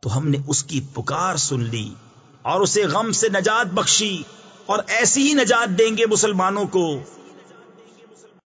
تو ہم نے اس کی پکار سن لی اور اسے غم سے نجات بخشی اور ایسی ہی نجات دیں گے مسلمانوں کو۔